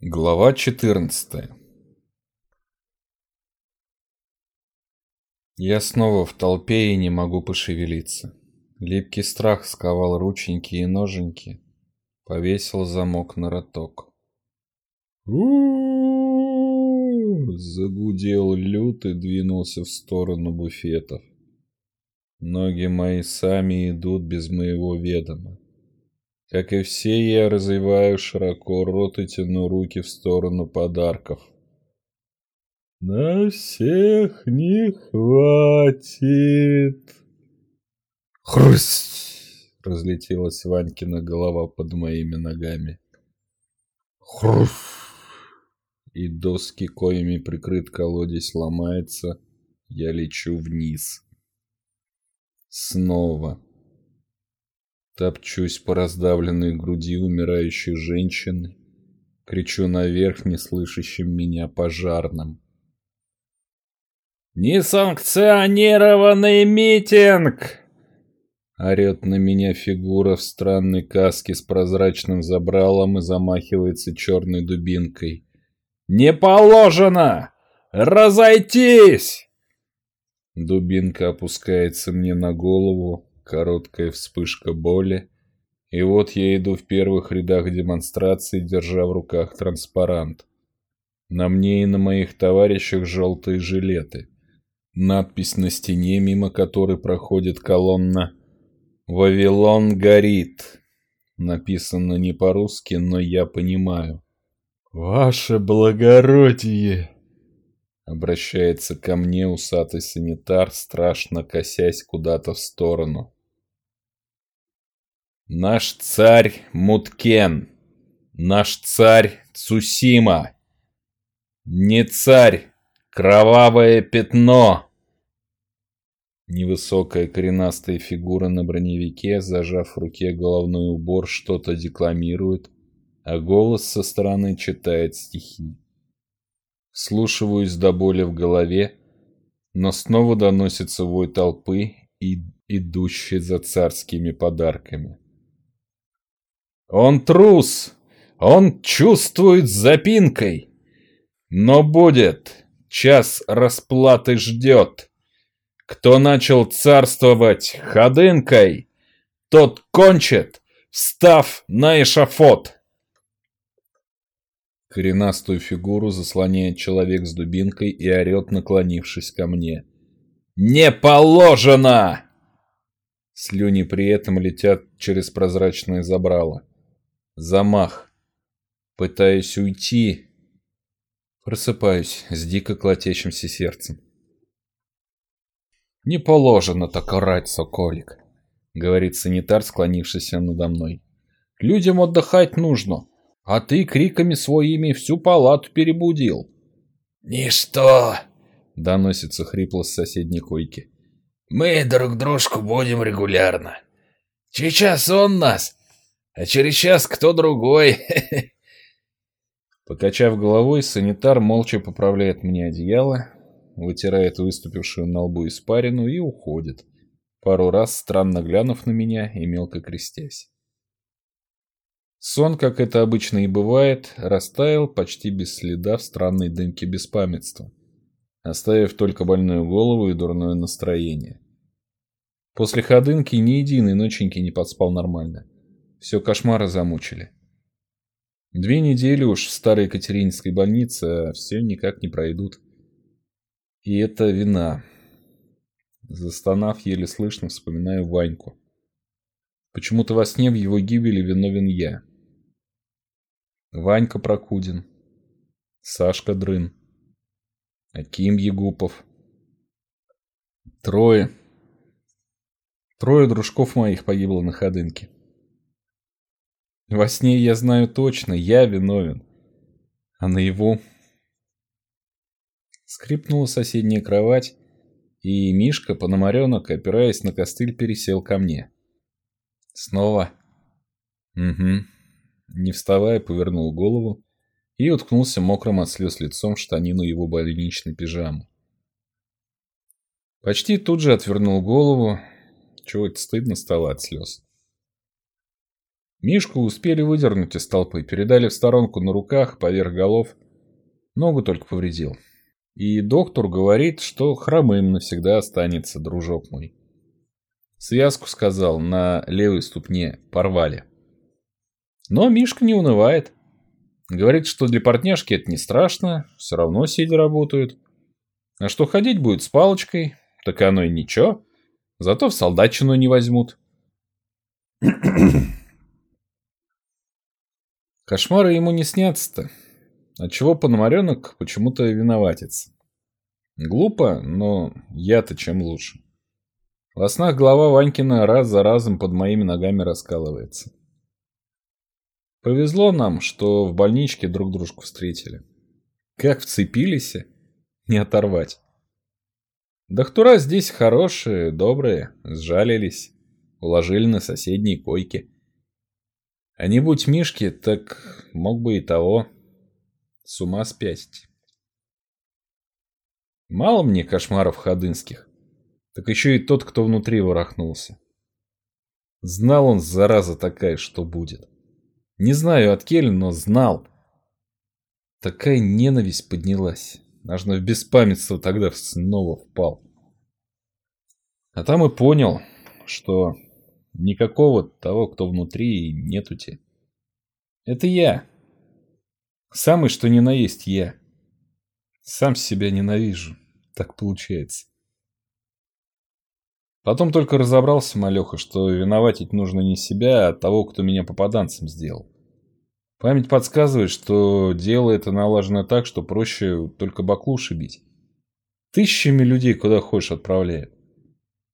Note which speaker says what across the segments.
Speaker 1: Глава 14 Я снова в толпе и не могу пошевелиться. Липкий страх сковал рученьки и ноженьки, повесил замок на роток. загудел лют и двинулся в сторону буфетов. Ноги мои сами идут без моего ведома. Как и все, я развиваю широко рот и тяну руки в сторону подарков. На всех не хватит. Хрусть! Разлетелась Ванькина голова под моими ногами. Хрусть! И доски, коими прикрыт колодец, ломается. Я лечу вниз. Снова. Топчусь по раздавленной груди умирающей женщины. Кричу наверх неслышащим меня пожарным. «Несанкционированный митинг!» Орет на меня фигура в странной каске с прозрачным забралом и замахивается черной дубинкой. «Не положено! Разойтись!» Дубинка опускается мне на голову, короткая вспышка боли, и вот я иду в первых рядах демонстрации, держа в руках транспарант. На мне и на моих товарищах желтые жилеты. Надпись на стене, мимо которой проходит колонна «Вавилон горит». Написано не по-русски, но я понимаю. «Ваше благородие!» Обращается ко мне усатый санитар, страшно косясь куда-то в сторону. Наш царь Муткен. Наш царь Цусима. Не царь, кровавое пятно. Невысокая коренастая фигура на броневике, зажав в руке головной убор, что-то декламирует, а голос со стороны читает стихи. Слушиваюсь до боли в голове, но снова доносится вой толпы и идущей за царскими подарками. Он трус, он чувствует запинкой. Но будет, час расплаты ждет. Кто начал царствовать ходынкой, тот кончит, встав на эшафот. Коренастую фигуру заслоняет человек с дубинкой и орет, наклонившись ко мне. «Не положено!» Слюни при этом летят через прозрачное забрало. Замах. Пытаюсь уйти. Просыпаюсь с дико колотящимся сердцем. «Не положено так орать, соколик», — говорит санитар, склонившийся надо мной. «Людям отдыхать нужно, а ты криками своими всю палату перебудил».
Speaker 2: «Ничто!»
Speaker 1: — доносится хрипло с соседней койки.
Speaker 2: «Мы друг дружку будем регулярно. Сейчас он нас, а через час кто другой.
Speaker 1: Покачав головой, санитар молча поправляет мне одеяло, вытирает выступившую на лбу испарину и уходит, пару раз странно глянув на меня и мелко крестясь. Сон, как это обычно и бывает, растаял почти без следа в странной дымке беспамятства, оставив только больную голову и дурное настроение. После ходынки ни единой ноченьки не подспал нормально. Все кошмары замучили. Две недели уж в старой Екатерининской больнице, а все никак не пройдут. И это вина. Застонав, еле слышно, вспоминаю Ваньку. Почему-то во сне в его гибели виновен я. Ванька Прокудин. Сашка Дрын. Аким Егупов. Трое. Трое дружков моих погибло на ходынке. Во сне я знаю точно, я виновен. А наяву... Скрипнула соседняя кровать, и Мишка, пономаренок, опираясь на костыль, пересел ко мне. Снова? Угу. Не вставая, повернул голову и уткнулся мокрым от слез лицом в штанину его больничной пижамы. Почти тут же отвернул голову, чего-то стыдно стало от слез. Мишку успели выдернуть из толпы, передали в сторонку на руках, поверх голов. Ногу только повредил. И доктор говорит, что хромым навсегда останется, дружок мой. Связку, сказал, на левой ступне порвали. Но Мишка не унывает. Говорит, что для партняшки это не страшно, все равно сидя работают. А что ходить будет с палочкой, так оно и ничего. Зато в солдатчину не возьмут. Кошмары ему не снятся-то. Отчего Пономаренок почему-то виноватится. Глупо, но я-то чем лучше. Во снах голова Ванькина раз за разом под моими ногами раскалывается. Повезло нам, что в больничке друг дружку встретили. Как вцепились, не оторвать. Доктора здесь хорошие, добрые, сжалились, уложили на соседние койки. А не будь Мишки, так мог бы и того с ума спятить. Мало мне кошмаров ходынских, так еще и тот, кто внутри ворохнулся. Знал он, зараза такая, что будет. Не знаю от Келли, но знал. Такая ненависть поднялась. Аж в беспамятство тогда снова впал. А там и понял, что никакого того, кто внутри, нету те. Это я. Самый что ни на есть я. Сам себя ненавижу. Так получается. Потом только разобрался, малеха, что виноватить нужно не себя, а того, кто меня попаданцем сделал. Память подсказывает, что дело это налажено так, что проще только баклуши бить. Тысячами людей куда хочешь отправляют.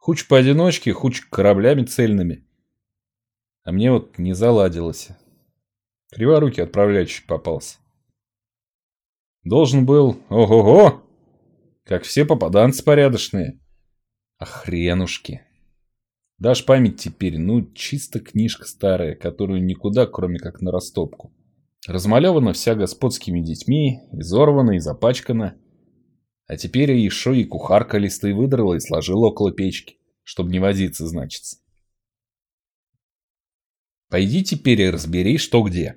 Speaker 1: Хуч поодиночке, хуч кораблями цельными. А мне вот не заладилось. Криворукий отправляющий попался. Должен был, ого-го, как все попаданцы порядочные. А хренушки. Дашь память теперь, ну, чисто книжка старая, которую никуда, кроме как на растопку. Размалевана вся господскими детьми, изорвана и запачкана. А теперь еще и кухарка листы выдрала и сложила около печки, чтобы не возиться, значится. Пойди теперь и разбери, что где.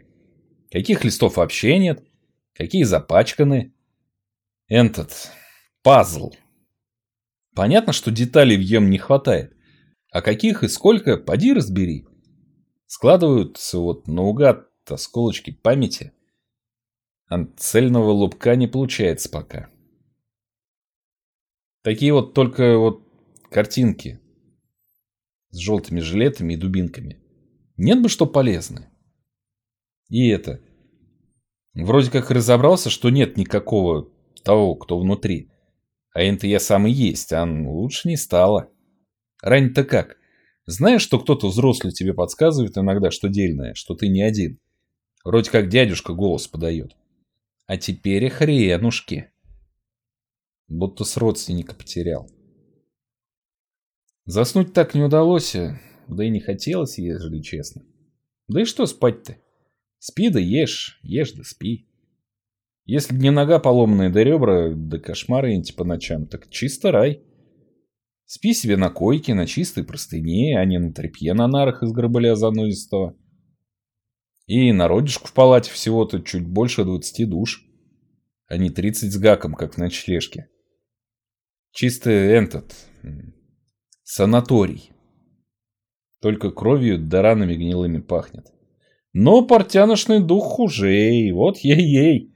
Speaker 1: Каких листов вообще нет, какие запачканы. Этот пазл Понятно, что деталей в ем не хватает. А каких и сколько, поди разбери. Складываются вот наугад осколочки памяти. А цельного лупка не получается пока. Такие вот только вот картинки с желтыми жилетами и дубинками. Нет бы что полезное. И это. Вроде как разобрался, что нет никакого того, кто внутри. А это я сам и есть, а лучше не стало. Рань-то как? Знаешь, что кто-то взрослый тебе подсказывает иногда, что дельное, что ты не один. Вроде как дядюшка голос подает. А теперь и хренушки. Будто с родственника потерял. Заснуть так не удалось, да и не хотелось, если честно. Да и что спать-то? Спи да ешь, ешь да спи. Если не нога поломанная, да ребра, да кошмары эти по ночам, так чисто рай. Спи себе на койке, на чистой простыне, а не на тряпье на нарах из гробыля занозистого. И народишку в палате всего-то чуть больше двадцати душ, а не тридцать с гаком, как в ночлежке. Чисто этот... санаторий. Только кровью да ранами гнилыми пахнет. Но портяношный дух хуже, вот ей-ей.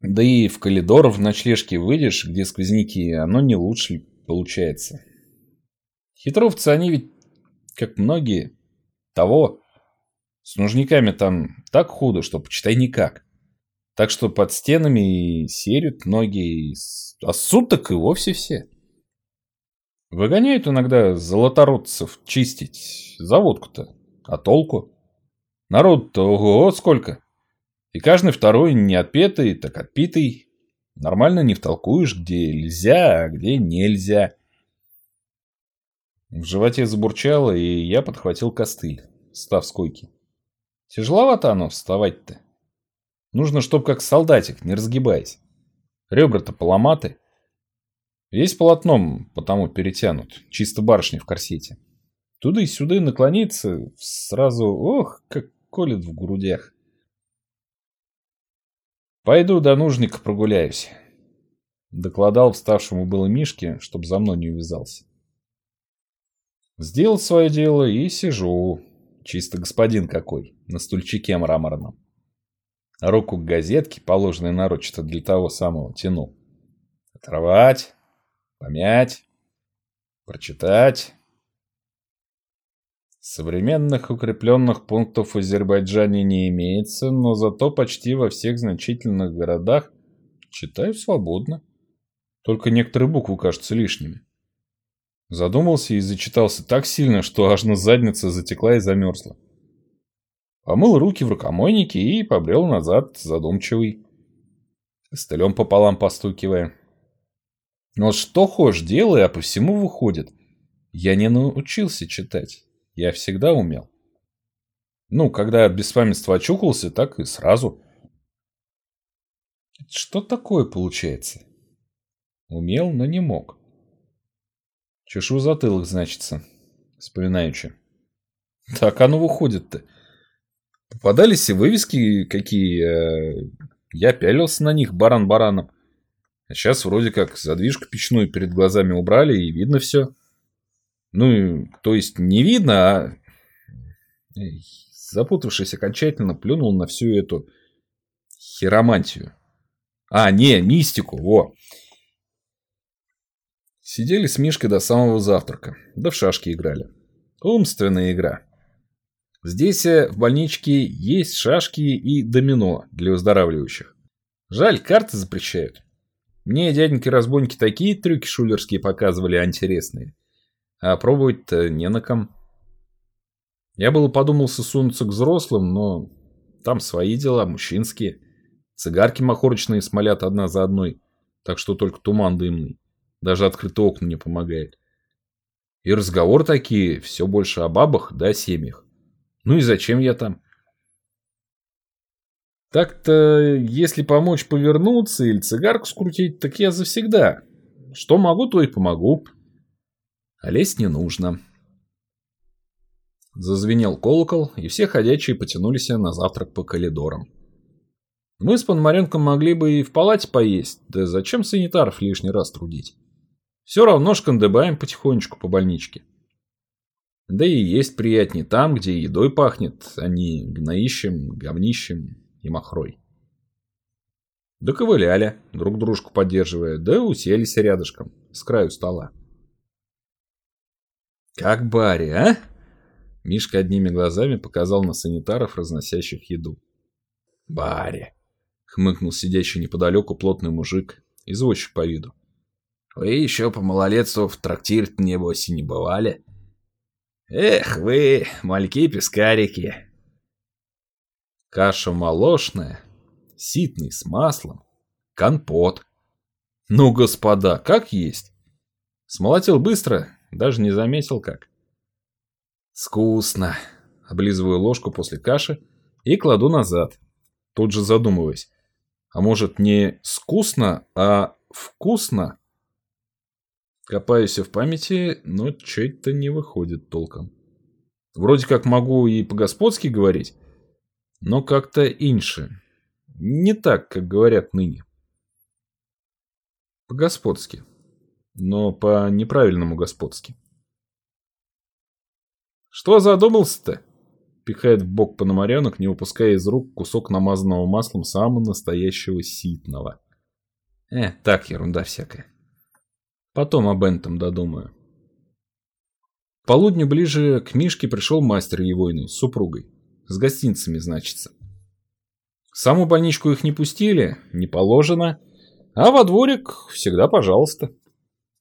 Speaker 1: Да и в коридор в ночлежке выйдешь, где сквозняки, оно не лучше получается. Хитровцы они ведь, как многие, того. С нужниками там так худо, что почитай никак. Так что под стенами и серят многие, а суток и вовсе все. Выгоняют иногда золотородцев чистить заводку-то. А толку? Народ-то ого сколько. И каждый второй не отпетый, так отпитый. Нормально не втолкуешь, где нельзя, а где нельзя. В животе забурчало, и я подхватил костыль, став с койки. Тяжеловато оно вставать-то. Нужно, чтоб как солдатик, не разгибаясь. Ребра-то поломаты. Весь полотном потому перетянут, чисто барышни в корсете. Туда и сюда наклониться, сразу, ох, как колет в грудях. Пойду до нужника прогуляюсь. Докладал вставшему было Мишке, чтоб за мной не увязался. Сделал свое дело и сижу, чисто господин какой, на стульчике мраморном. Руку к газетке, положенной нарочито для того самого, тянул. Оторвать, помять, прочитать. Современных укрепленных пунктов в Азербайджане не имеется, но зато почти во всех значительных городах читаю свободно. Только некоторые буквы кажутся лишними. Задумался и зачитался так сильно, что аж на задница затекла и замерзла. Помыл руки в рукомойнике и побрел назад, задумчивый. Стылем пополам постукивая. Вот что хочешь делай, а по всему выходит. Я не научился читать. Я всегда умел. Ну, когда без памятства очухался, так и сразу. Что такое получается? Умел, но не мог. Чешу затылок, значится, вспоминаючи. Так оно выходит-то. Попадались и вывески какие. Э, я пялился на них баран бараном. А сейчас вроде как задвижку печную перед глазами убрали, и видно все. Ну, то есть не видно, а... Запутавшись окончательно, плюнул на всю эту хиромантию. А, не, мистику, во. Сидели с Мишкой до самого завтрака, да в шашки играли. Умственная игра. Здесь э, в больничке есть шашки и домино для выздоравливающих. Жаль, карты запрещают. Мне дяденьки-разбойники такие трюки шулерские показывали антиресные. А пробовать-то не на ком. Я было подумался сунуться к взрослым, но там свои дела, мужчинские. Цигарки махорочные смолят одна за одной, так что только туман дымный. Даже открытые окна не помогает. И разговор такие, все больше о бабах да о семьях. Ну и зачем я там? Так-то, если помочь повернуться или цигарку скрутить, так я завсегда. Что могу, то и помогу. А лезть не нужно. Зазвенел колокол, и все ходячие потянулись на завтрак по коридорам. Мы с Пономаренком могли бы и в палате поесть, да зачем санитаров лишний раз трудить? Все равно шкандыбаем потихонечку по больничке. Да и есть приятнее там, где едой пахнет, а не гноищем, говнищем и махрой. Доковыляли, друг дружку поддерживая, да уселись рядышком, с краю стола. «Как Барри, а?» Мишка одними глазами показал на санитаров, разносящих еду. «Барри!» — хмыкнул сидящий неподалеку плотный мужик, извозчик по виду. «Вы еще по малолетству в трактир небось и не бывали?» «Эх вы, мальки-пескарики!» Каша молочная, ситный с маслом, компот. Ну, господа, как есть. Смолотил быстро, даже не заметил как. Скусно. Облизываю ложку после каши и кладу назад. Тут же задумываясь. А может не скусно, а вкусно? Копаюсь в памяти, но что-то не выходит толком. Вроде как могу и по-господски говорить, но как-то инше. Не так, как говорят ныне. По-господски но по неправильному господски. «Что задумался-то?» Пихает в бок Пономаренок, не упуская из рук кусок намазанного маслом самого настоящего ситного. Э, так, ерунда всякая. Потом об этом додумаю. К полудню ближе к Мишке пришел мастер Егойный с супругой. С гостинцами, значится. Саму больничку их не пустили, не положено, а во дворик всегда пожалуйста.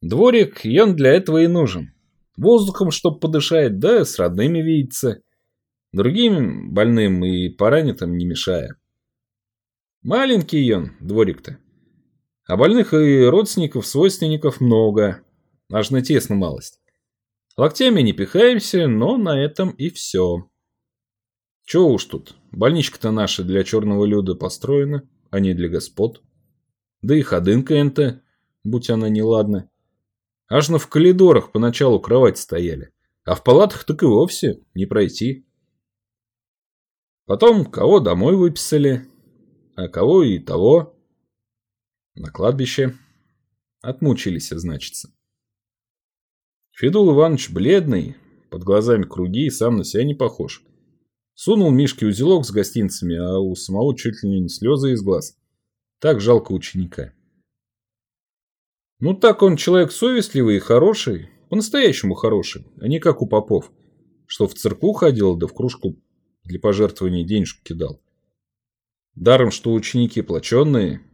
Speaker 1: Дворик, и он для этого и нужен. Воздухом, чтоб подышать, да с родными видеться. Другим больным и поранитым не мешая. Маленький он, дворик-то. А больных и родственников, свойственников много. Аж на тесно малость. Локтями не пихаемся, но на этом и все. Чего уж тут, больничка-то наша для черного люда построена, а не для господ. Да и ходынка энто, будь она неладна. Аж на в коридорах поначалу кровать стояли. А в палатах так и вовсе не пройти. Потом кого домой выписали, а кого и того. На кладбище. Отмучились, значится. Федул Иванович бледный, под глазами круги и сам на себя не похож. Сунул Мишке узелок с гостинцами, а у самого чуть ли не слезы из глаз. Так жалко ученика. Ну так он человек совестливый и хороший, по-настоящему хороший, а не как у попов, что в церкву ходил, да в кружку для пожертвований денежку кидал. Даром, что ученики плаченные,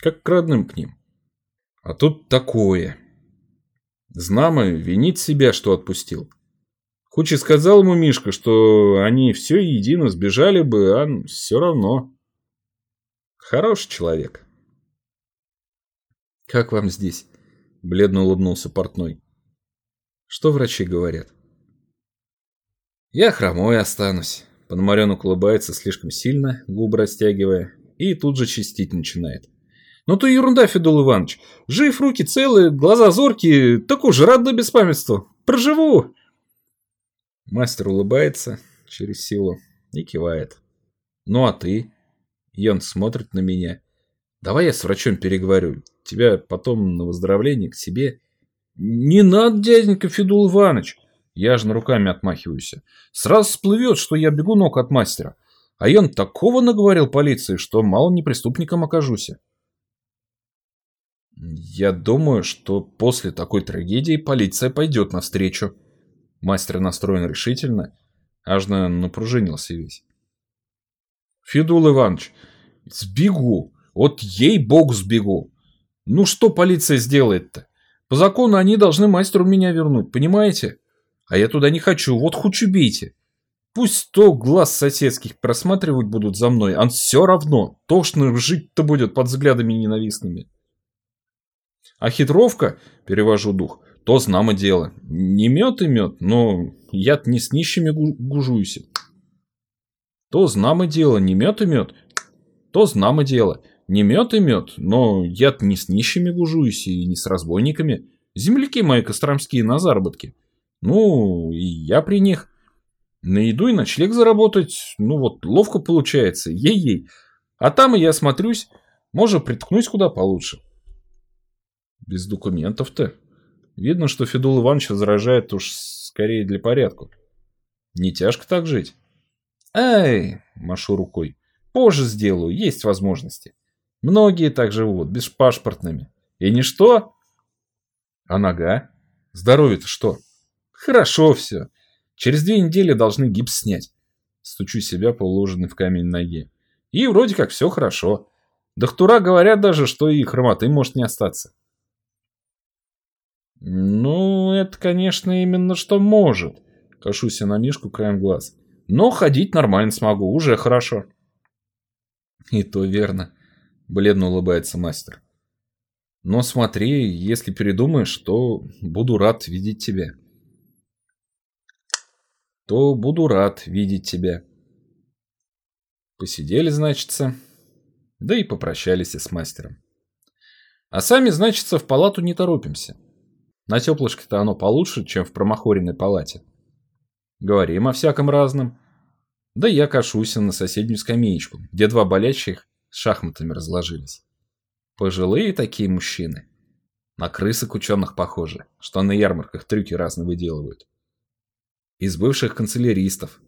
Speaker 1: как к родным к ним. А тут такое. Знамо винит себя, что отпустил. Хоть и сказал ему Мишка, что они все едино сбежали бы, а все равно. Хороший человек. «Как вам здесь?» – бледно улыбнулся портной. «Что врачи говорят?» «Я хромой останусь», – Пономаренок улыбается слишком сильно, губы растягивая, и тут же чистить начинает. «Ну то ерунда, Федул Иванович. Жив, руки целые, глаза зоркие, так уж рад до беспамятства. Проживу!» Мастер улыбается через силу и кивает. «Ну а ты?» И он смотрит на меня. «Давай я с врачом переговорю. Тебя потом на выздоровление к себе...» «Не надо, дяденька Федул Иванович!» Я же на руками отмахиваюсь. «Сразу всплывет, что я бегу ног от мастера. А он такого наговорил полиции, что мало не преступником окажусь». Я думаю, что после такой трагедии полиция пойдет навстречу. Мастер настроен решительно, аж на напружинился весь. Федул Иванович, сбегу, вот ей-богу сбегу. Ну что полиция сделает-то? По закону они должны мастеру меня вернуть, понимаете? А я туда не хочу, вот хоть убейте. Пусть сто глаз соседских просматривать будут за мной, а все равно, тошно жить-то будет под взглядами ненавистными. А хитровка, перевожу дух, то знамо дело. Не мед и мед, но я не с нищими гужуюсь. То знамо дело, не мед и мед, то знамо дело. Не мед и мед, но я не с нищими гужуюсь и не с разбойниками. Земляки мои костромские на заработке. Ну, и я при них. На еду и ночлег заработать, ну вот, ловко получается, ей-ей. А там и я смотрюсь, может, приткнусь куда получше. Без документов-то. Видно, что Федул Иванович возражает уж скорее для порядка. Не тяжко так жить. Эй, машу рукой. Позже сделаю, есть возможности. Многие так живут, беспашпортными. И ничто. А нога? Здоровье-то что? Хорошо все. Через две недели должны гипс снять. Стучу себя по уложенной в камень ноге. И вроде как все хорошо. Доктора говорят даже, что и хромоты может не остаться. «Ну, это, конечно, именно что может», — кашусь я на Мишку краем глаз. «Но ходить нормально смогу, уже хорошо». «И то верно», — бледно улыбается мастер. «Но смотри, если передумаешь, то буду рад видеть тебя». «То буду рад видеть тебя». Посидели, значится, да и попрощались с мастером. А сами, значится, в палату не торопимся. На теплышке-то оно получше, чем в промахоренной палате. Говорим о всяком разном. Да я кашусь на соседнюю скамеечку, где два болящих с шахматами разложились. Пожилые такие мужчины. На крысок ученых похожи, что на ярмарках трюки разные выделывают. Из бывших канцеляристов.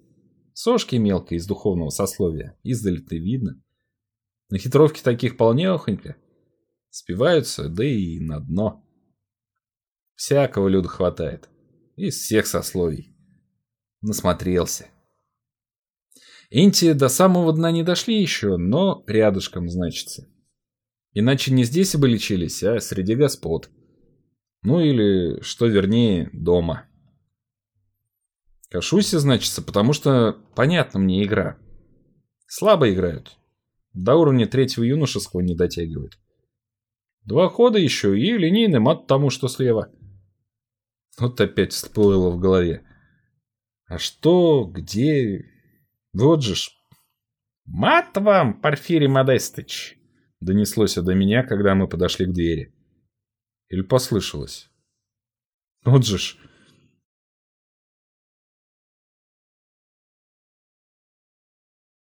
Speaker 1: Сошки мелкие из духовного сословия, издали-то видно. На хитровке таких полнехонько. Спиваются, да и на дно. Всякого люда хватает. Из всех сословий. Насмотрелся. Инти до самого дна не дошли еще, но рядышком, значится. Иначе не здесь бы лечились, а среди господ. Ну или, что вернее, дома. Кашуся, значится, потому что понятна мне игра. Слабо играют. До уровня третьего юношеского не дотягивают. Два хода еще и линейный мат тому, что слева. Вот опять всплыло в голове. А что, где... Вот же ж... «Мат вам, Порфирий Модестыч!» Донеслось до меня, когда мы подошли к двери. Или послышалось. Вот же ж...